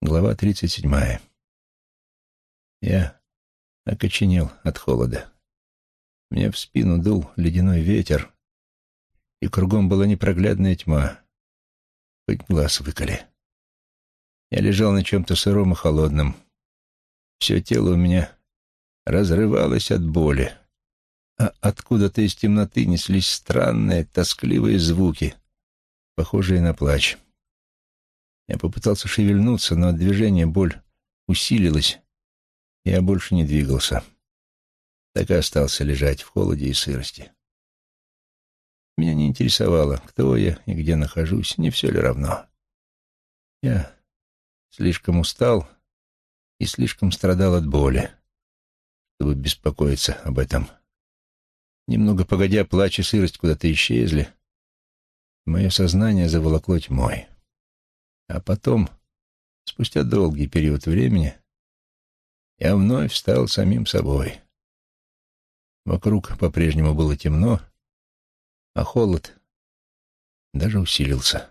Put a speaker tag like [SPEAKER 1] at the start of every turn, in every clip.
[SPEAKER 1] Глава тридцать седьмая. Я окоченел от холода. Мне в спину дул ледяной ветер, и кругом была непроглядная тьма. Хоть глаз выколи. Я лежал на чем-то сыром и холодном. Все тело у меня разрывалось от боли, а откуда-то из темноты неслись странные, тоскливые звуки, похожие на плач. Я попытался шевельнуться, но от движения боль усилилась, и я больше не двигался. Так и остался лежать в холоде и сырости. Меня не интересовало, кто я и где нахожусь, не все ли равно. Я слишком устал и слишком страдал от боли, чтобы беспокоиться об этом. Немного погодя, плач и сырость куда-то исчезли. Мое сознание заволокло тьмой. А потом, спустя долгий период времени, я вновь стал самим собой. Вокруг по-прежнему было темно, а холод даже усилился.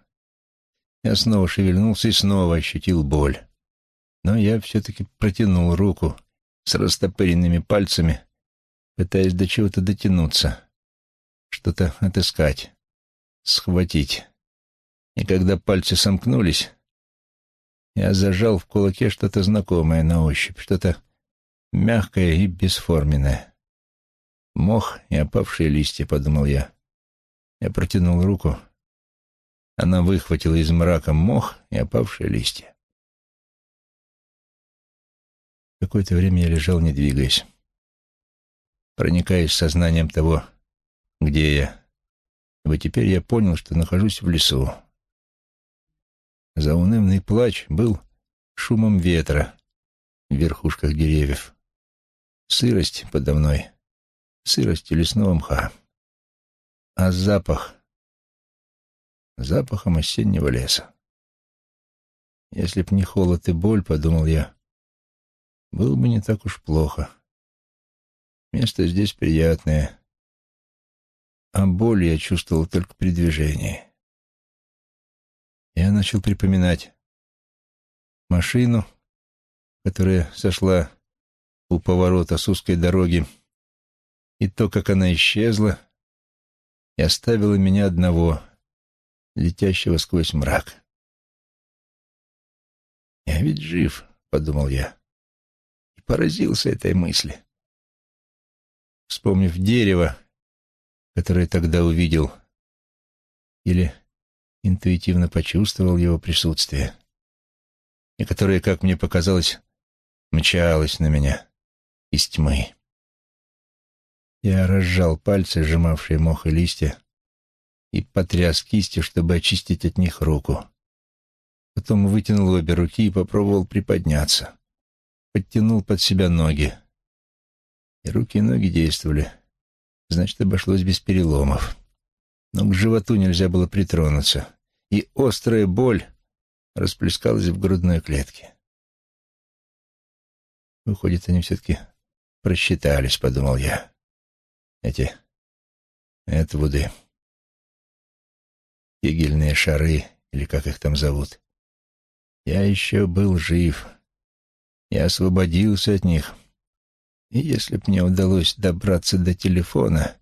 [SPEAKER 1] Я снова шевельнулся и снова ощутил боль. Но я все-таки протянул руку с растопыренными пальцами, пытаясь до чего-то дотянуться, что-то отыскать, схватить. И когда пальцы сомкнулись, я зажал в кулаке что-то знакомое на ощупь, что-то мягкое и бесформенное. Мох и опавшие листья, подумал я. Я протянул руку. Она выхватила из мрака мох и опавшие листья. Какое-то время я лежал, не двигаясь, проникаясь сознанием того, где я. Ибо теперь я понял, что нахожусь в лесу. Заунывный плач был шумом ветра в верхушках деревьев. Сырость подо мной, сырость лесного мха. А запах — запахом осеннего леса. Если б не холод и боль, подумал я, было бы не так уж плохо. Место здесь приятное, а боль я чувствовал только при движении. Я начал припоминать машину, которая сошла у поворота с узкой дороги, и то, как она исчезла и оставила меня одного, летящего сквозь мрак. «Я ведь жив», — подумал я, и поразился этой мысли. Вспомнив дерево, которое тогда увидел, или интуитивно почувствовал его присутствие, и которое, как мне показалось, мчалось на меня из тьмы. Я разжал пальцы, сжимавшие мох и листья, и потряс кистью, чтобы очистить от них руку. Потом вытянул обе руки и попробовал приподняться. Подтянул под себя ноги. И руки и ноги действовали. Значит, обошлось без переломов но к животу нельзя было притронуться, и острая боль расплескалась в грудной клетке. Выходит, они все-таки просчитались, подумал я. Эти Этвуды, кегельные шары, или как их там зовут. Я еще был жив. Я освободился от них. И если б мне удалось добраться до телефона,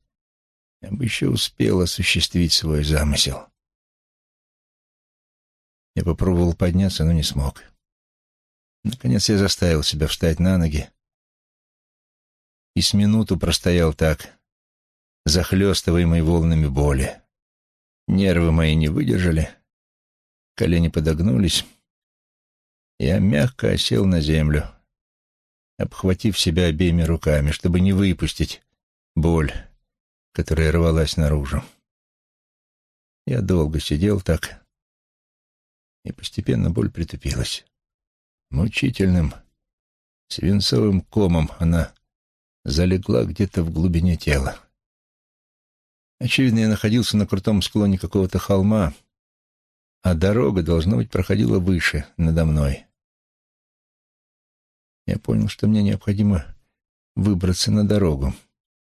[SPEAKER 1] я бы еще успел осуществить свой замысел. Я попробовал подняться, но не смог. Наконец я заставил себя встать на ноги и с минуту простоял так, захлестываемый волнами боли. Нервы мои не выдержали, колени подогнулись. Я мягко осел на землю, обхватив себя обеими руками, чтобы не выпустить боль, которая рвалась наружу. Я долго сидел так, и постепенно боль притупилась. Мучительным, свинцовым комом она залегла где-то в глубине тела. Очевидно, я находился на крутом склоне какого-то холма, а дорога, должно быть, проходила выше, надо мной. Я понял, что мне необходимо выбраться на дорогу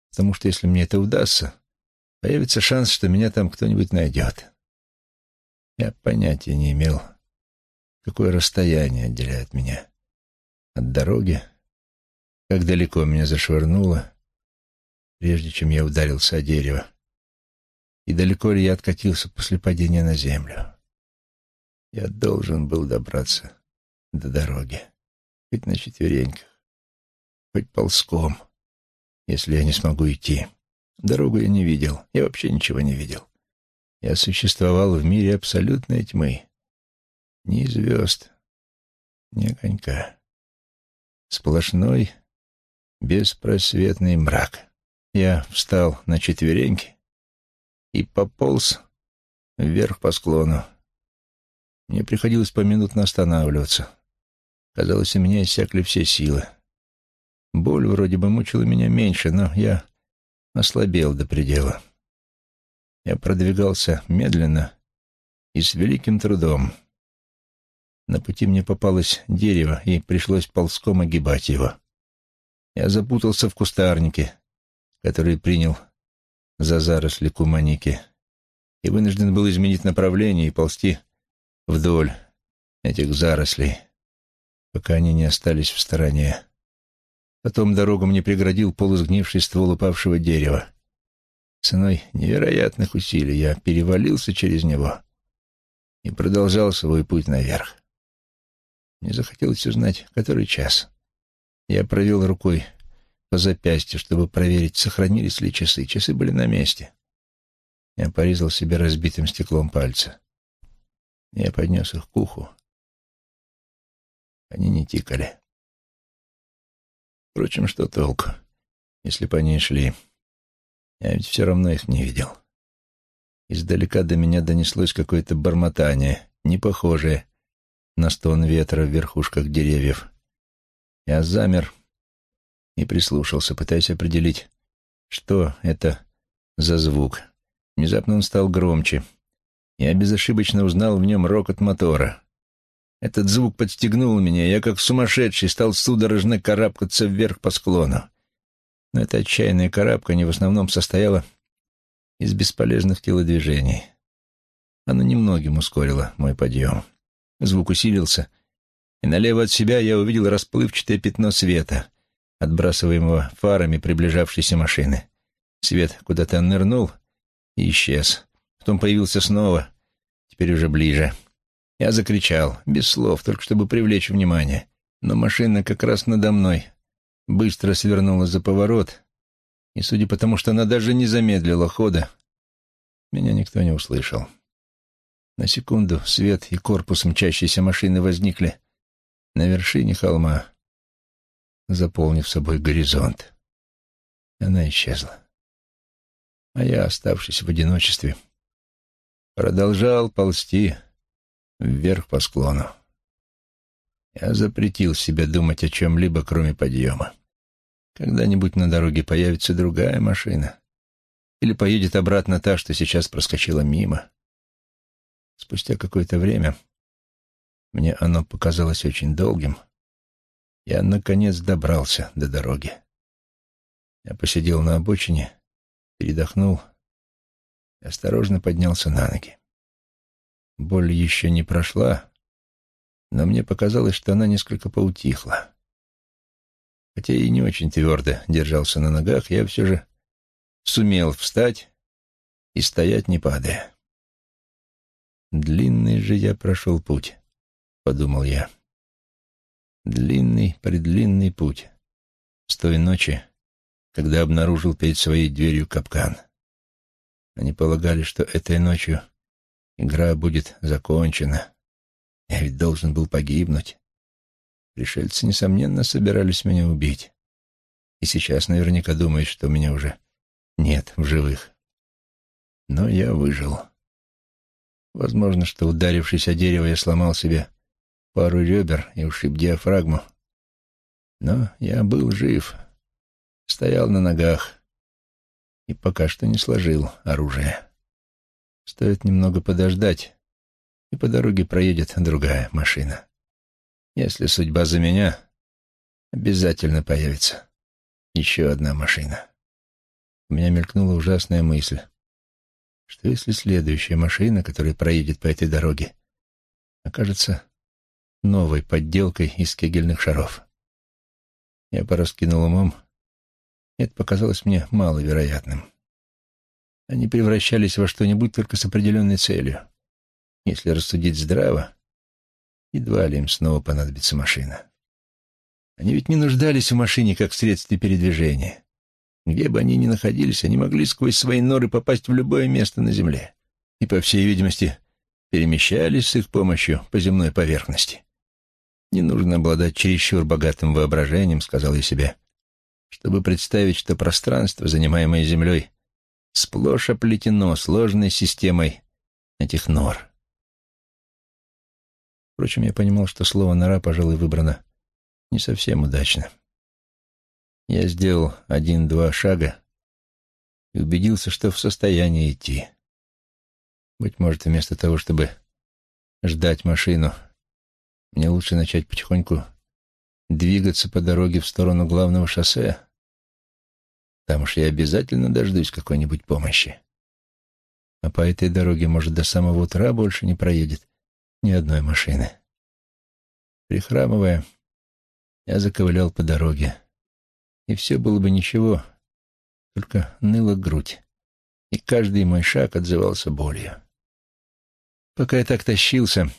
[SPEAKER 1] потому что если мне это удастся, появится шанс, что меня там кто-нибудь найдет. Я понятия не имел, какое расстояние отделяет меня от дороги, как далеко меня зашвырнуло, прежде чем я ударился о дерево, и далеко ли я откатился после падения на землю. Я должен был добраться до дороги, хоть на четвереньках, хоть ползком, если я не смогу идти. Дорогу я не видел, я вообще ничего не видел. Я существовал в мире абсолютной тьмы. Ни звезд, ни огонька. Сплошной, беспросветный мрак. Я встал на четвереньки и пополз вверх по склону. Мне приходилось поминутно останавливаться. Казалось, у меня иссякли все силы. Боль вроде бы мучила меня меньше, но я ослабел до предела. Я продвигался медленно и с великим трудом. На пути мне попалось дерево, и пришлось ползком огибать его. Я запутался в кустарнике, который принял за заросли куманики, и вынужден был изменить направление и ползти вдоль этих зарослей, пока они не остались в стороне. Потом дорогу мне преградил полусгнивший ствол упавшего дерева. Ценой невероятных усилий я перевалился через него и продолжал свой путь наверх. Мне захотелось узнать, который час. Я провел рукой по запястью, чтобы проверить, сохранились ли часы. Часы были на месте. Я порезал себе разбитым стеклом пальца. Я поднес их к уху. Они не тикали. Впрочем, что толку, если бы они шли? Я ведь все равно их не видел. Издалека до меня донеслось какое-то бормотание, не похожее на стон ветра в верхушках деревьев. Я замер и прислушался, пытаясь определить, что это за звук. Внезапно он стал громче. Я безошибочно узнал в нем рокот мотора. Этот звук подстегнул меня, я как сумасшедший стал судорожно карабкаться вверх по склону. Но это отчаянное карабканье в основном состояло из бесполезных телодвижений. Оно немногим ускорило мой подъем. Звук усилился, и налево от себя я увидел расплывчатое пятно света, отбрасываемого фарами приближавшейся машины. Свет куда-то нырнул и исчез. Потом появился снова, теперь уже ближе. Я закричал, без слов, только чтобы привлечь внимание. Но машина как раз надо мной быстро свернула за поворот, и, судя по тому, что она даже не замедлила хода, меня никто не услышал. На секунду свет и корпус мчащейся машины возникли на вершине холма, заполнив собой горизонт. Она исчезла. А я, оставшись в одиночестве, продолжал ползти вверх по склону. Я запретил себе думать о чем-либо, кроме подъема. Когда-нибудь на дороге появится другая машина. Или поедет обратно та, что сейчас проскочила мимо. Спустя какое-то время, мне оно показалось очень долгим, я, наконец, добрался до дороги. Я посидел на обочине, передохнул и осторожно поднялся на ноги. Боль еще не прошла, но мне показалось, что она несколько поутихла. Хотя и не очень твердо держался на ногах, я все же сумел встать и стоять, не падая. «Длинный же я прошел путь», — подумал я. Длинный, предлинный путь. С той ночи, когда обнаружил перед своей дверью капкан. Они полагали, что этой ночью Игра будет закончена. Я ведь должен был погибнуть. Пришельцы, несомненно, собирались меня убить. И сейчас наверняка думают, что меня уже нет в живых. Но я выжил. Возможно, что, ударившись о дерево, я сломал себе пару ребер и ушиб диафрагму. Но я был жив, стоял на ногах и пока что не сложил оружие. Стоит немного подождать, и по дороге проедет другая машина. Если судьба за меня, обязательно появится еще одна машина. У меня мелькнула ужасная мысль. Что если следующая машина, которая проедет по этой дороге, окажется новой подделкой из кегельных шаров. Я пораскинул умом. Это показалось мне маловероятным. Они превращались во что-нибудь только с определенной целью. Если рассудить здраво, едва ли им снова понадобится машина. Они ведь не нуждались в машине как в средстве передвижения. Где бы они ни находились, они могли сквозь свои норы попасть в любое место на Земле. И, по всей видимости, перемещались с их помощью по земной поверхности. Не нужно обладать чересчур богатым воображением, сказал я себе, чтобы представить, что пространство, занимаемое Землей, сплошь оплетено сложной системой этих нор. Впрочем, я понимал, что слово «нора», пожалуй, выбрано не совсем удачно. Я сделал один-два шага и убедился, что в состоянии идти. Быть может, вместо того, чтобы ждать машину, мне лучше начать потихоньку двигаться по дороге в сторону главного шоссе. Там уж я обязательно дождусь какой-нибудь помощи. А по этой дороге, может, до самого утра больше не проедет ни одной машины. Прихрамывая, я заковылял по дороге и все было бы ничего, только ныла грудь, и каждый мой шаг отзывался болью. Пока я так тащился,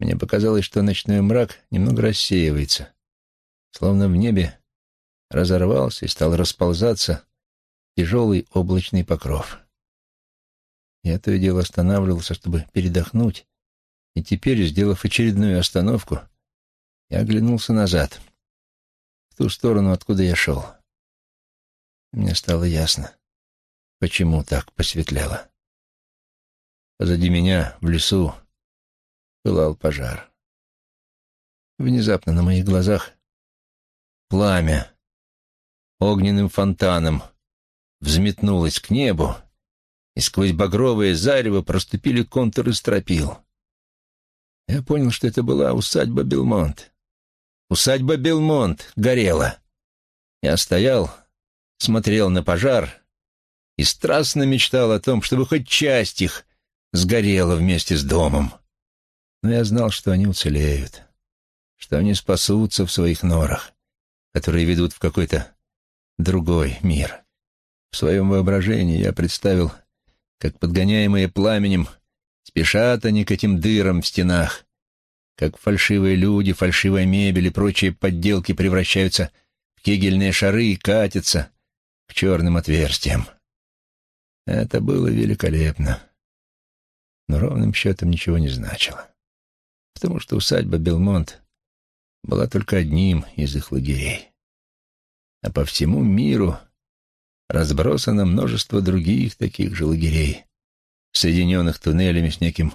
[SPEAKER 1] мне показалось, что ночной мрак немного рассеивается, словно в небе разорвался и стал расползаться тяжелый облачный покров. Я то и дело останавливался, чтобы передохнуть, и теперь, сделав очередную остановку, я оглянулся назад — в ту сторону, откуда я шел. Мне стало ясно, почему так посветлело. Позади меня, в лесу, пылал пожар. Внезапно на моих глазах пламя огненным фонтаном взметнулось к небу, и сквозь багровое зарево проступили контуры стропил. Я понял, что это была усадьба Белмонт. Усадьба Белмонт горела. Я стоял, смотрел на пожар и страстно мечтал о том, чтобы хоть часть их сгорела вместе с домом. Но я знал, что они уцелеют, что они спасутся в своих норах, которые ведут в какой-то другой мир. В своем воображении я представил, как подгоняемые пламенем спешат они к этим дырам в стенах, как фальшивые люди, фальшивая мебель и прочие подделки превращаются в кегельные шары и катятся к черным отверстиям. Это было великолепно, но ровным счетом ничего не значило, потому что усадьба Белмонт была только одним из их лагерей. А по всему миру разбросано множество других таких же лагерей, соединенных туннелями с неким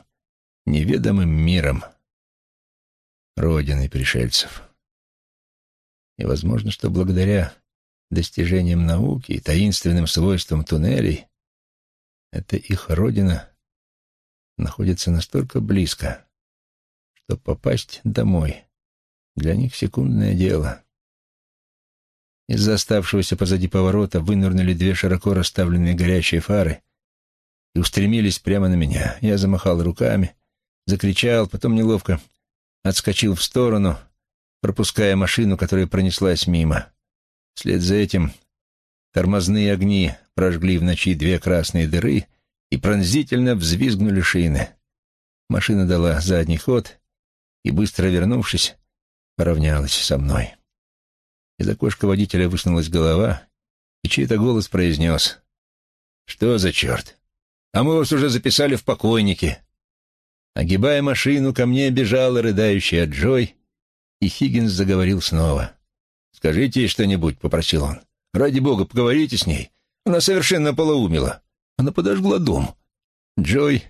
[SPEAKER 1] неведомым миром — родиной пришельцев. И возможно, что благодаря достижениям науки и таинственным свойствам туннелей эта их родина находится настолько близко, что попасть домой для них секундное дело. Из-за оставшегося позади поворота вынырнули две широко расставленные горящие фары и устремились прямо на меня. Я замахал руками, закричал, потом неловко отскочил в сторону, пропуская машину, которая пронеслась мимо. Вслед за этим тормозные огни прожгли в ночи две красные дыры и пронзительно взвизгнули шины. Машина дала задний ход и, быстро вернувшись, поравнялась со мной. Из окошка водителя высунулась голова, и чей-то голос произнес. «Что за черт? А мы вас уже записали в покойники. Огибая машину, ко мне бежала рыдающая Джой, и Хиггинс заговорил снова. «Скажите ей что-нибудь», — попросил он. «Ради бога, поговорите с ней. Она совершенно полоумела. Она подожгла дом». Джой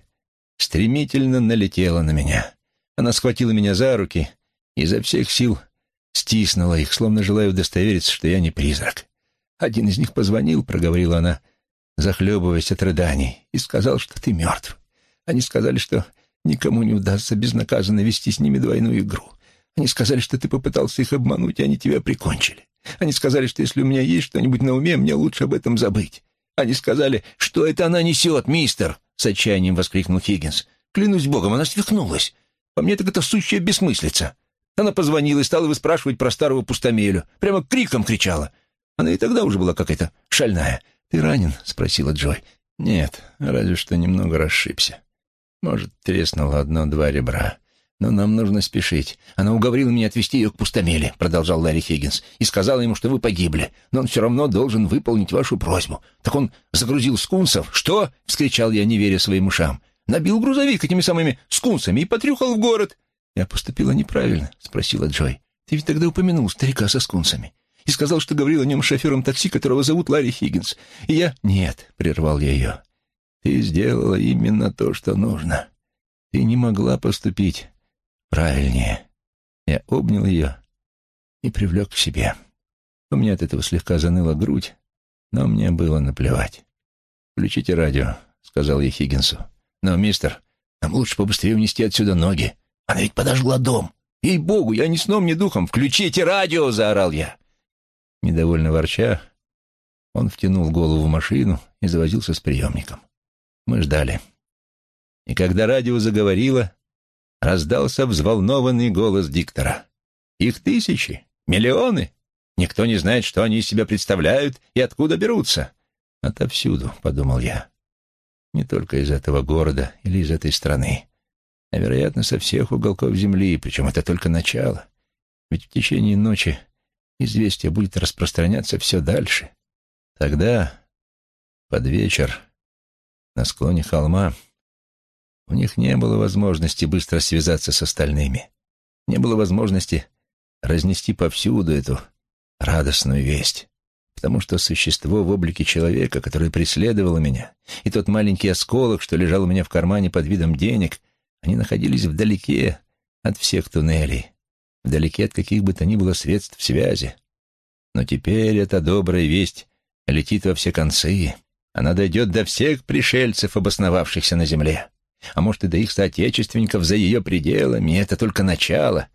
[SPEAKER 1] стремительно налетела на меня. Она схватила меня за руки и изо всех сил стиснула их, словно желая удостовериться, что я не призрак. «Один из них позвонил», — проговорила она, захлебываясь от рыданий, и сказал, что ты мертв. Они сказали, что Никому не удастся безнаказанно вести с ними двойную игру. Они сказали, что ты попытался их обмануть, и они тебя прикончили. Они сказали, что если у меня есть что-нибудь на уме, мне лучше об этом забыть. Они сказали, что это она несет, мистер!» — с отчаянием воскликнул Хиггинс. «Клянусь богом, она свихнулась. По мне так это сущая бессмыслица. Она позвонила и стала выспрашивать про старого пустомелю. Прямо криком кричала. Она и тогда уже была какая-то шальная. «Ты ранен?» — спросила Джой. «Нет, разве что немного расшибся. Может, треснуло одно-два ребра. Но нам нужно спешить. Она уговорила меня отвезти ее к пустомеле», — продолжал Ларри Хиггинс, «и сказала ему, что вы погибли, но он все равно должен выполнить вашу просьбу. Так он загрузил скунсов». «Что?» — вскричал я, не веря своим ушам. «Набил грузовик этими самыми скунсами и потрюхал в город». «Я поступила неправильно?» — спросила Джой. «Ты ведь тогда упомянул старика со скунсами и сказал, что говорил о нем шофером такси, которого зовут Ларри Хиггинс. И я... Нет, — прервал я ее. Ты сделала именно то, что нужно. Ты не могла поступить правильнее. Я обнял ее и привлек к себе. У меня от этого слегка заныла грудь, но мне было наплевать. «Включите радио», — сказал я Хиггинсу. «Но, мистер, нам лучше побыстрее унести отсюда ноги. Она ведь подожгла дом. Ей-богу, я ни сном, ни духом. Включите радио!» — заорал я. Недовольно ворча, он втянул голову в машину и завозился с приемником. Мы ждали. И когда радио заговорило, раздался взволнованный голос диктора. «Их тысячи, миллионы. Никто не знает, что они из себя представляют и откуда берутся. Отовсюду», — подумал я. «Не только из этого города или из этой страны, а, вероятно, со всех уголков земли, причем это только начало. Ведь в течение ночи известие будет распространяться все дальше. Тогда, под вечер, на склоне холма, у них не было возможности быстро связаться с остальными. Не было возможности разнести повсюду эту радостную весть. Потому что существо в облике человека, которое преследовало меня, и тот маленький осколок, что лежал у меня в кармане под видом денег, они находились вдалеке от всех туннелей, вдалеке от каких бы то ни было средств связи. Но теперь эта добрая весть летит во все концы. Она дойдет до всех пришельцев, обосновавшихся на земле. А может, и до их соотечественников за ее пределами. Это только начало.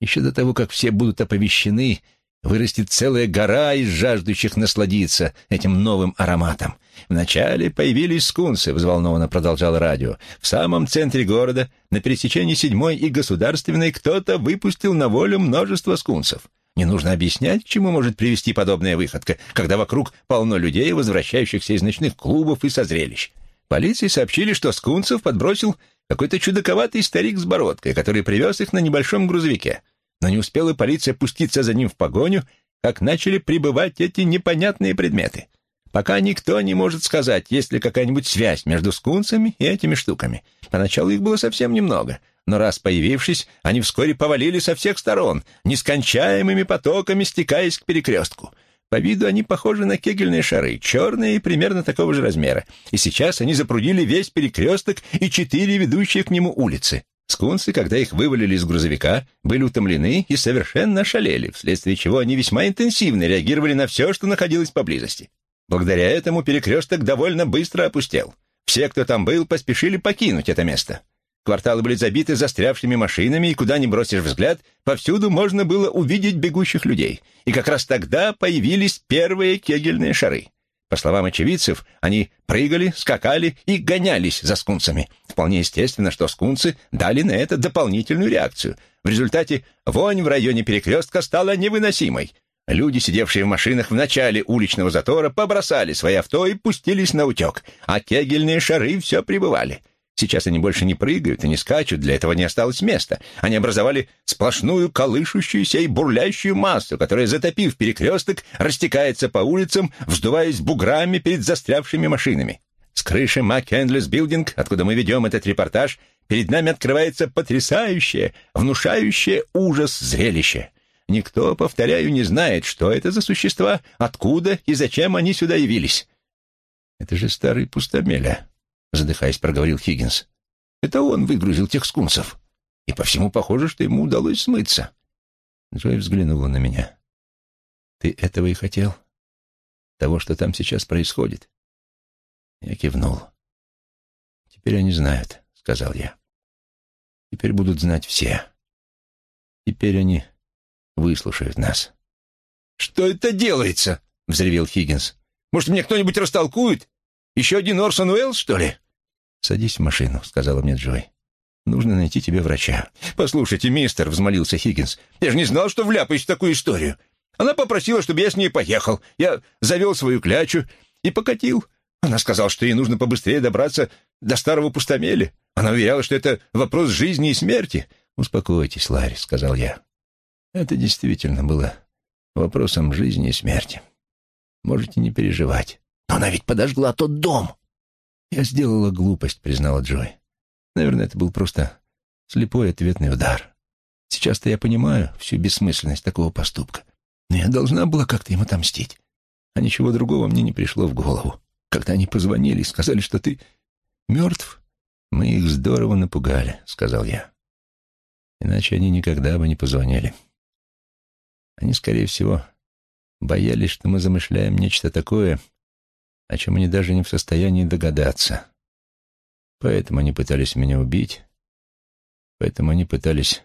[SPEAKER 1] Еще до того, как все будут оповещены, вырастет целая гора из жаждущих насладиться этим новым ароматом. Вначале появились скунсы, взволнованно продолжал радио. В самом центре города, на пересечении седьмой и государственной, кто-то выпустил на волю множество скунсов. Не нужно объяснять, к чему может привести подобная выходка, когда вокруг полно людей, возвращающихся из ночных клубов и со зрелищ. Полиции сообщили, что скунсов подбросил какой-то чудаковатый старик с бородкой, который привез их на небольшом грузовике. Но не успела полиция пуститься за ним в погоню, как начали прибывать эти непонятные предметы. Пока никто не может сказать, есть ли какая-нибудь связь между скунсами и этими штуками. Поначалу их было совсем немного, но раз появившись, они вскоре повалили со всех сторон, нескончаемыми потоками стекаясь к перекрестку. По виду они похожи на кегельные шары, черные и примерно такого же размера. И сейчас они запрудили весь перекресток и четыре ведущие к нему улицы. Скунсы, когда их вывалили из грузовика, были утомлены и совершенно ошалели, вследствие чего они весьма интенсивно реагировали на все, что находилось поблизости. Благодаря этому перекресток довольно быстро опустел. Все, кто там был, поспешили покинуть это место. Кварталы были забиты застрявшими машинами, и куда ни бросишь взгляд, повсюду можно было увидеть бегущих людей. И как раз тогда появились первые кегельные шары. По словам очевидцев, они прыгали, скакали и гонялись за скунсами. Вполне естественно, что скунсы дали на это дополнительную реакцию. В результате вонь в районе перекрестка стала невыносимой. Люди, сидевшие в машинах в начале уличного затора, побросали свои авто и пустились на утек, а кегельные шары все прибывали. Сейчас они больше не прыгают и не скачут, для этого не осталось места. Они образовали сплошную колышущуюся и бурлящую массу, которая, затопив перекресток, растекается по улицам, вздуваясь буграми перед застрявшими машинами. С крыши МакКендлес Билдинг, откуда мы ведем этот репортаж, перед нами открывается потрясающее, внушающее ужас зрелище — Никто, повторяю, не знает, что это за существа, откуда и зачем они сюда явились. «Это же старый пустомеля», — задыхаясь, проговорил Хиггинс. «Это он выгрузил тех скунсов. И по всему похоже, что ему удалось смыться». Джой взглянула на меня. «Ты этого и хотел? Того, что там сейчас происходит?» Я кивнул. «Теперь они знают», — сказал я. «Теперь будут знать все. Теперь они выслушают нас. «Что это делается?» — взревел Хиггинс. «Может, мне кто-нибудь растолкует? Еще один Орсон Уэллс, что ли?» «Садись в машину», — сказала мне Джой. Нужно найти тебе врача».
[SPEAKER 2] «Послушайте, мистер», — взмолился Хиггинс, — «я же не знал, что вляпаюсь в такую историю. Она попросила, чтобы я с ней поехал. Я завел свою клячу и покатил. Она сказала, что ей нужно побыстрее добраться до старого пустомеля. Она уверяла, что это вопрос жизни и смерти».
[SPEAKER 1] «Успокойтесь, Ларри», — сказал я. «Это действительно было вопросом жизни и смерти. Можете не переживать».
[SPEAKER 2] «Но она ведь подожгла тот дом».
[SPEAKER 1] «Я сделала глупость», — признала Джой. «Наверное, это был просто слепой ответный удар. Сейчас-то я понимаю всю бессмысленность такого поступка. Но я должна была как-то им отомстить. А ничего другого мне не пришло в голову. Когда они позвонили и сказали, что ты мертв, мы их здорово напугали», — сказал я. «Иначе они никогда бы не позвонили. Они, скорее всего, боялись, что мы замышляем нечто такое, о чем они даже не в состоянии догадаться. Поэтому они пытались меня убить, поэтому они пытались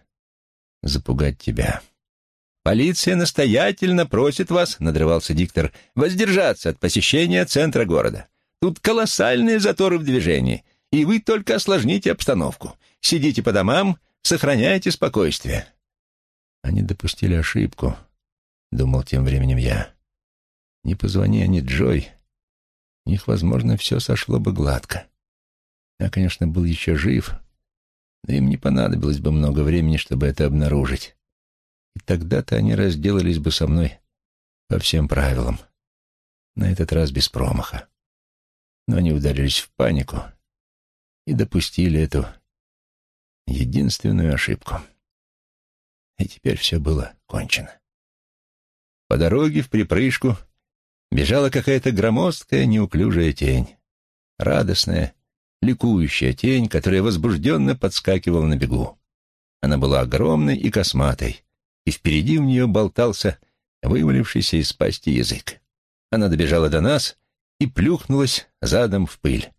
[SPEAKER 1] запугать тебя.
[SPEAKER 2] «Полиция настоятельно просит вас», — надрывался диктор, — «воздержаться от посещения центра города. Тут колоссальные заторы в движении, и вы только осложните обстановку. Сидите по домам, сохраняйте спокойствие».
[SPEAKER 1] Они допустили ошибку, — думал тем временем я. Не позвони они Джой, у них, возможно, все сошло бы гладко. Я, конечно, был еще жив, но им не понадобилось бы много времени, чтобы это обнаружить. И тогда-то они разделались бы со мной по всем правилам. На этот раз без промаха. Но они ударились в панику и допустили эту единственную ошибку. И теперь все было кончено. По дороге в припрыжку бежала какая-то громоздкая, неуклюжая тень. Радостная, ликующая тень, которая возбужденно подскакивала на бегу. Она была огромной и косматой, и впереди у нее болтался вывалившийся из пасти язык. Она добежала до нас и плюхнулась задом в пыль.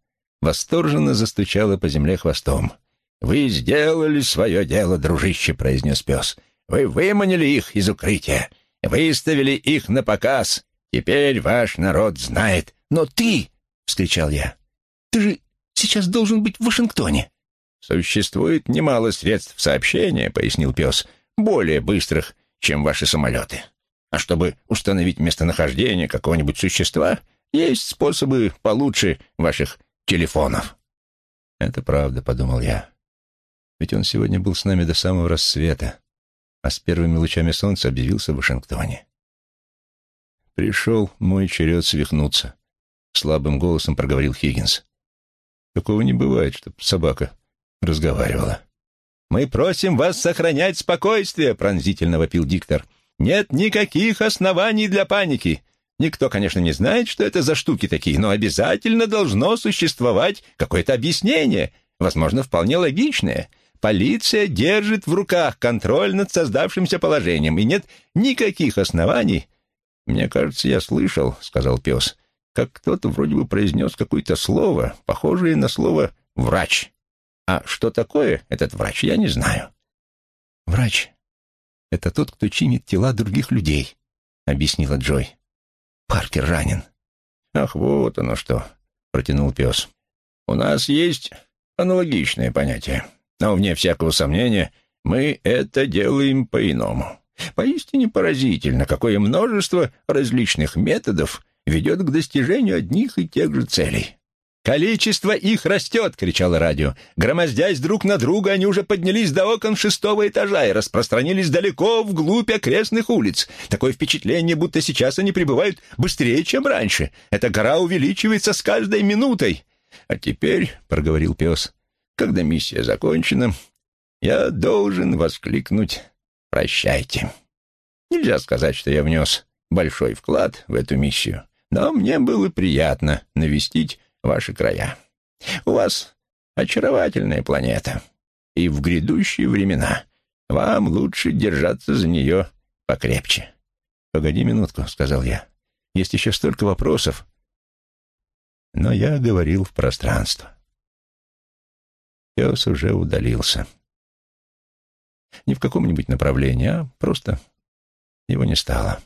[SPEAKER 1] Восторженно застучала по земле хвостом. «Вы сделали свое дело, дружище», — произнес пес. «Вы выманили их из укрытия, выставили их на показ, Теперь ваш народ знает. Но ты, — вскричал я, — ты же сейчас должен быть в Вашингтоне. Существует немало средств сообщения, — пояснил пес, — более быстрых, чем ваши самолеты. А чтобы установить местонахождение какого-нибудь существа, есть способы получше ваших телефонов. Это правда, — подумал я. Ведь он сегодня был с нами до самого рассвета, а с первыми лучами солнца объявился в Вашингтоне. «Пришел мой черед свихнуться», — слабым голосом проговорил Хиггинс. «Такого не бывает, чтоб собака разговаривала».
[SPEAKER 2] «Мы просим вас сохранять спокойствие», — пронзительно вопил диктор. «Нет никаких оснований для паники. Никто, конечно, не знает, что это за штуки такие, но обязательно должно существовать какое-то объяснение, возможно, вполне логичное. Полиция держит в руках контроль над создавшимся положением, и нет никаких оснований «Мне кажется, я слышал», — сказал пес, «как кто-то вроде бы произнес какое-то слово, похожее на слово «врач». А что такое этот врач, я не знаю». «Врач — это тот, кто чинит тела других людей», — объяснила Джой. «Паркер ранен».
[SPEAKER 1] «Ах, вот оно что», — протянул пес. «У нас есть аналогичное понятие, но, вне всякого сомнения, мы это делаем по-иному». Поистине поразительно, какое множество различных методов ведет к достижению одних и тех же целей. «Количество их растет!» — кричало радио. Громоздясь друг на друга, они уже поднялись до окон шестого этажа и распространились далеко вглубь окрестных улиц. Такое впечатление, будто сейчас они прибывают быстрее, чем раньше. Эта гора увеличивается с каждой минутой. «А теперь», — проговорил пес, — «когда миссия закончена, я должен воскликнуть прощайте. Нельзя сказать, что я внес большой вклад в эту миссию, но мне было приятно навестить ваши края. У вас очаровательная планета, и в грядущие времена вам лучше держаться за нее покрепче. «Погоди минутку», — сказал я. «Есть еще столько вопросов». Но я говорил в пространство. Пес уже удалился. Не в каком-нибудь направлении, а просто его не стало.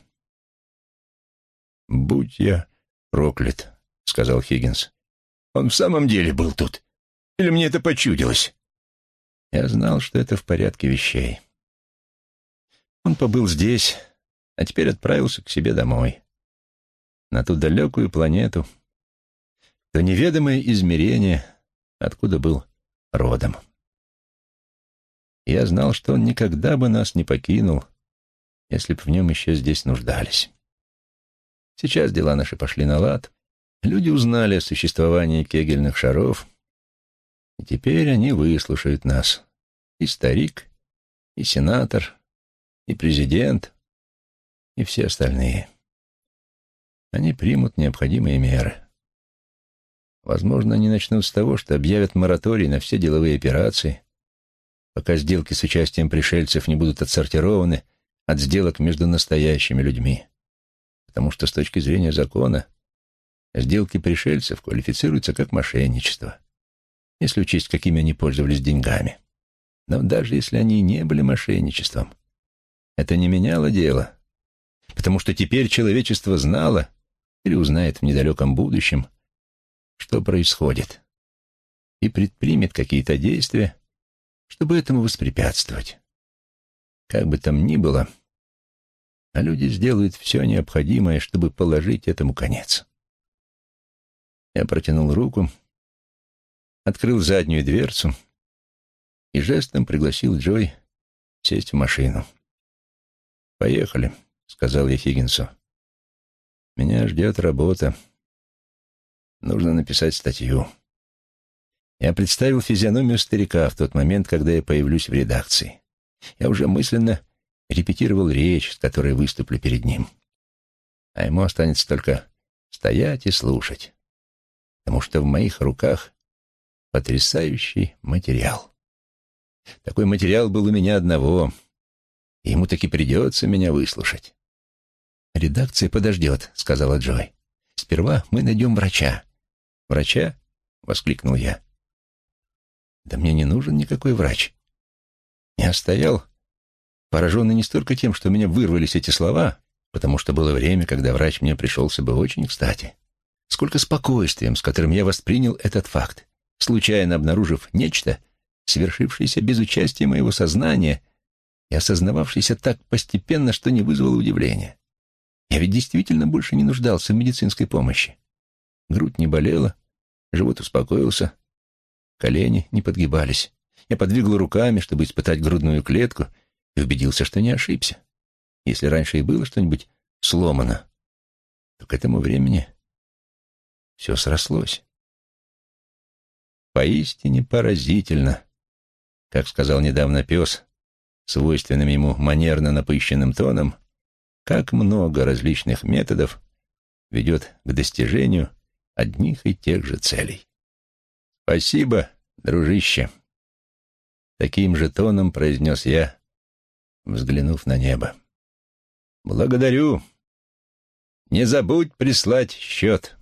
[SPEAKER 1] «Будь я проклят», — сказал Хиггинс. «Он в самом деле был тут? Или мне это почудилось?» Я знал, что это в порядке вещей. Он побыл здесь, а теперь отправился к себе домой, на ту далекую планету, то неведомое измерение, откуда был родом. Я знал, что он никогда бы нас не покинул, если б в нем еще здесь нуждались. Сейчас дела наши пошли на лад. Люди узнали о существовании кегельных шаров, и теперь они выслушают нас. И старик, и сенатор, и президент, и все остальные. Они примут необходимые меры. Возможно, они начнут с того, что объявят мораторий на все деловые операции, пока сделки с участием пришельцев не будут отсортированы от сделок между настоящими людьми. Потому что с точки зрения закона сделки пришельцев квалифицируются как мошенничество, если учесть, какими они пользовались деньгами. Но даже если они не были мошенничеством, это не меняло дело, потому что теперь человечество знало или узнает в недалеком будущем, что происходит, и предпримет какие-то действия, чтобы этому воспрепятствовать. Как бы там ни было, а люди сделают все необходимое, чтобы положить этому конец. Я протянул руку, открыл заднюю дверцу и жестом пригласил Джой сесть в машину. «Поехали», — сказал я Хиггинсу. «Меня ждет работа. Нужно написать статью». Я представил физиономию старика в тот момент, когда я появлюсь в редакции. Я уже мысленно репетировал речь, с которой выступлю перед ним. А ему останется только стоять и слушать, потому что в моих руках потрясающий материал. Такой материал был у меня одного, и ему таки придется меня выслушать. «Редакция подождет», — сказала Джой. «Сперва мы найдем врача». «Врача?» — воскликнул я. «Да мне не нужен никакой врач». Я стоял, пораженный не столько тем, что у меня вырвались эти слова, потому что было время, когда врач мне пришелся бы очень кстати, сколько спокойствием, с которым я воспринял этот факт, случайно обнаружив нечто, совершившееся без участия моего сознания и осознававшееся так постепенно, что не вызвало удивления. Я ведь действительно больше не нуждался в медицинской помощи. Грудь не болела, живот успокоился, колени не подгибались. Я подвигал руками, чтобы испытать грудную клетку, и убедился, что не ошибся. Если раньше и было что-нибудь сломано, то к этому времени все срослось. Поистине поразительно, как сказал недавно пес, свойственным ему манерно напыщенным тоном, как много различных методов ведет к достижению одних и тех же целей. «Спасибо, дружище!» Таким же тоном произнес я, взглянув на небо. «Благодарю. Не забудь прислать счет».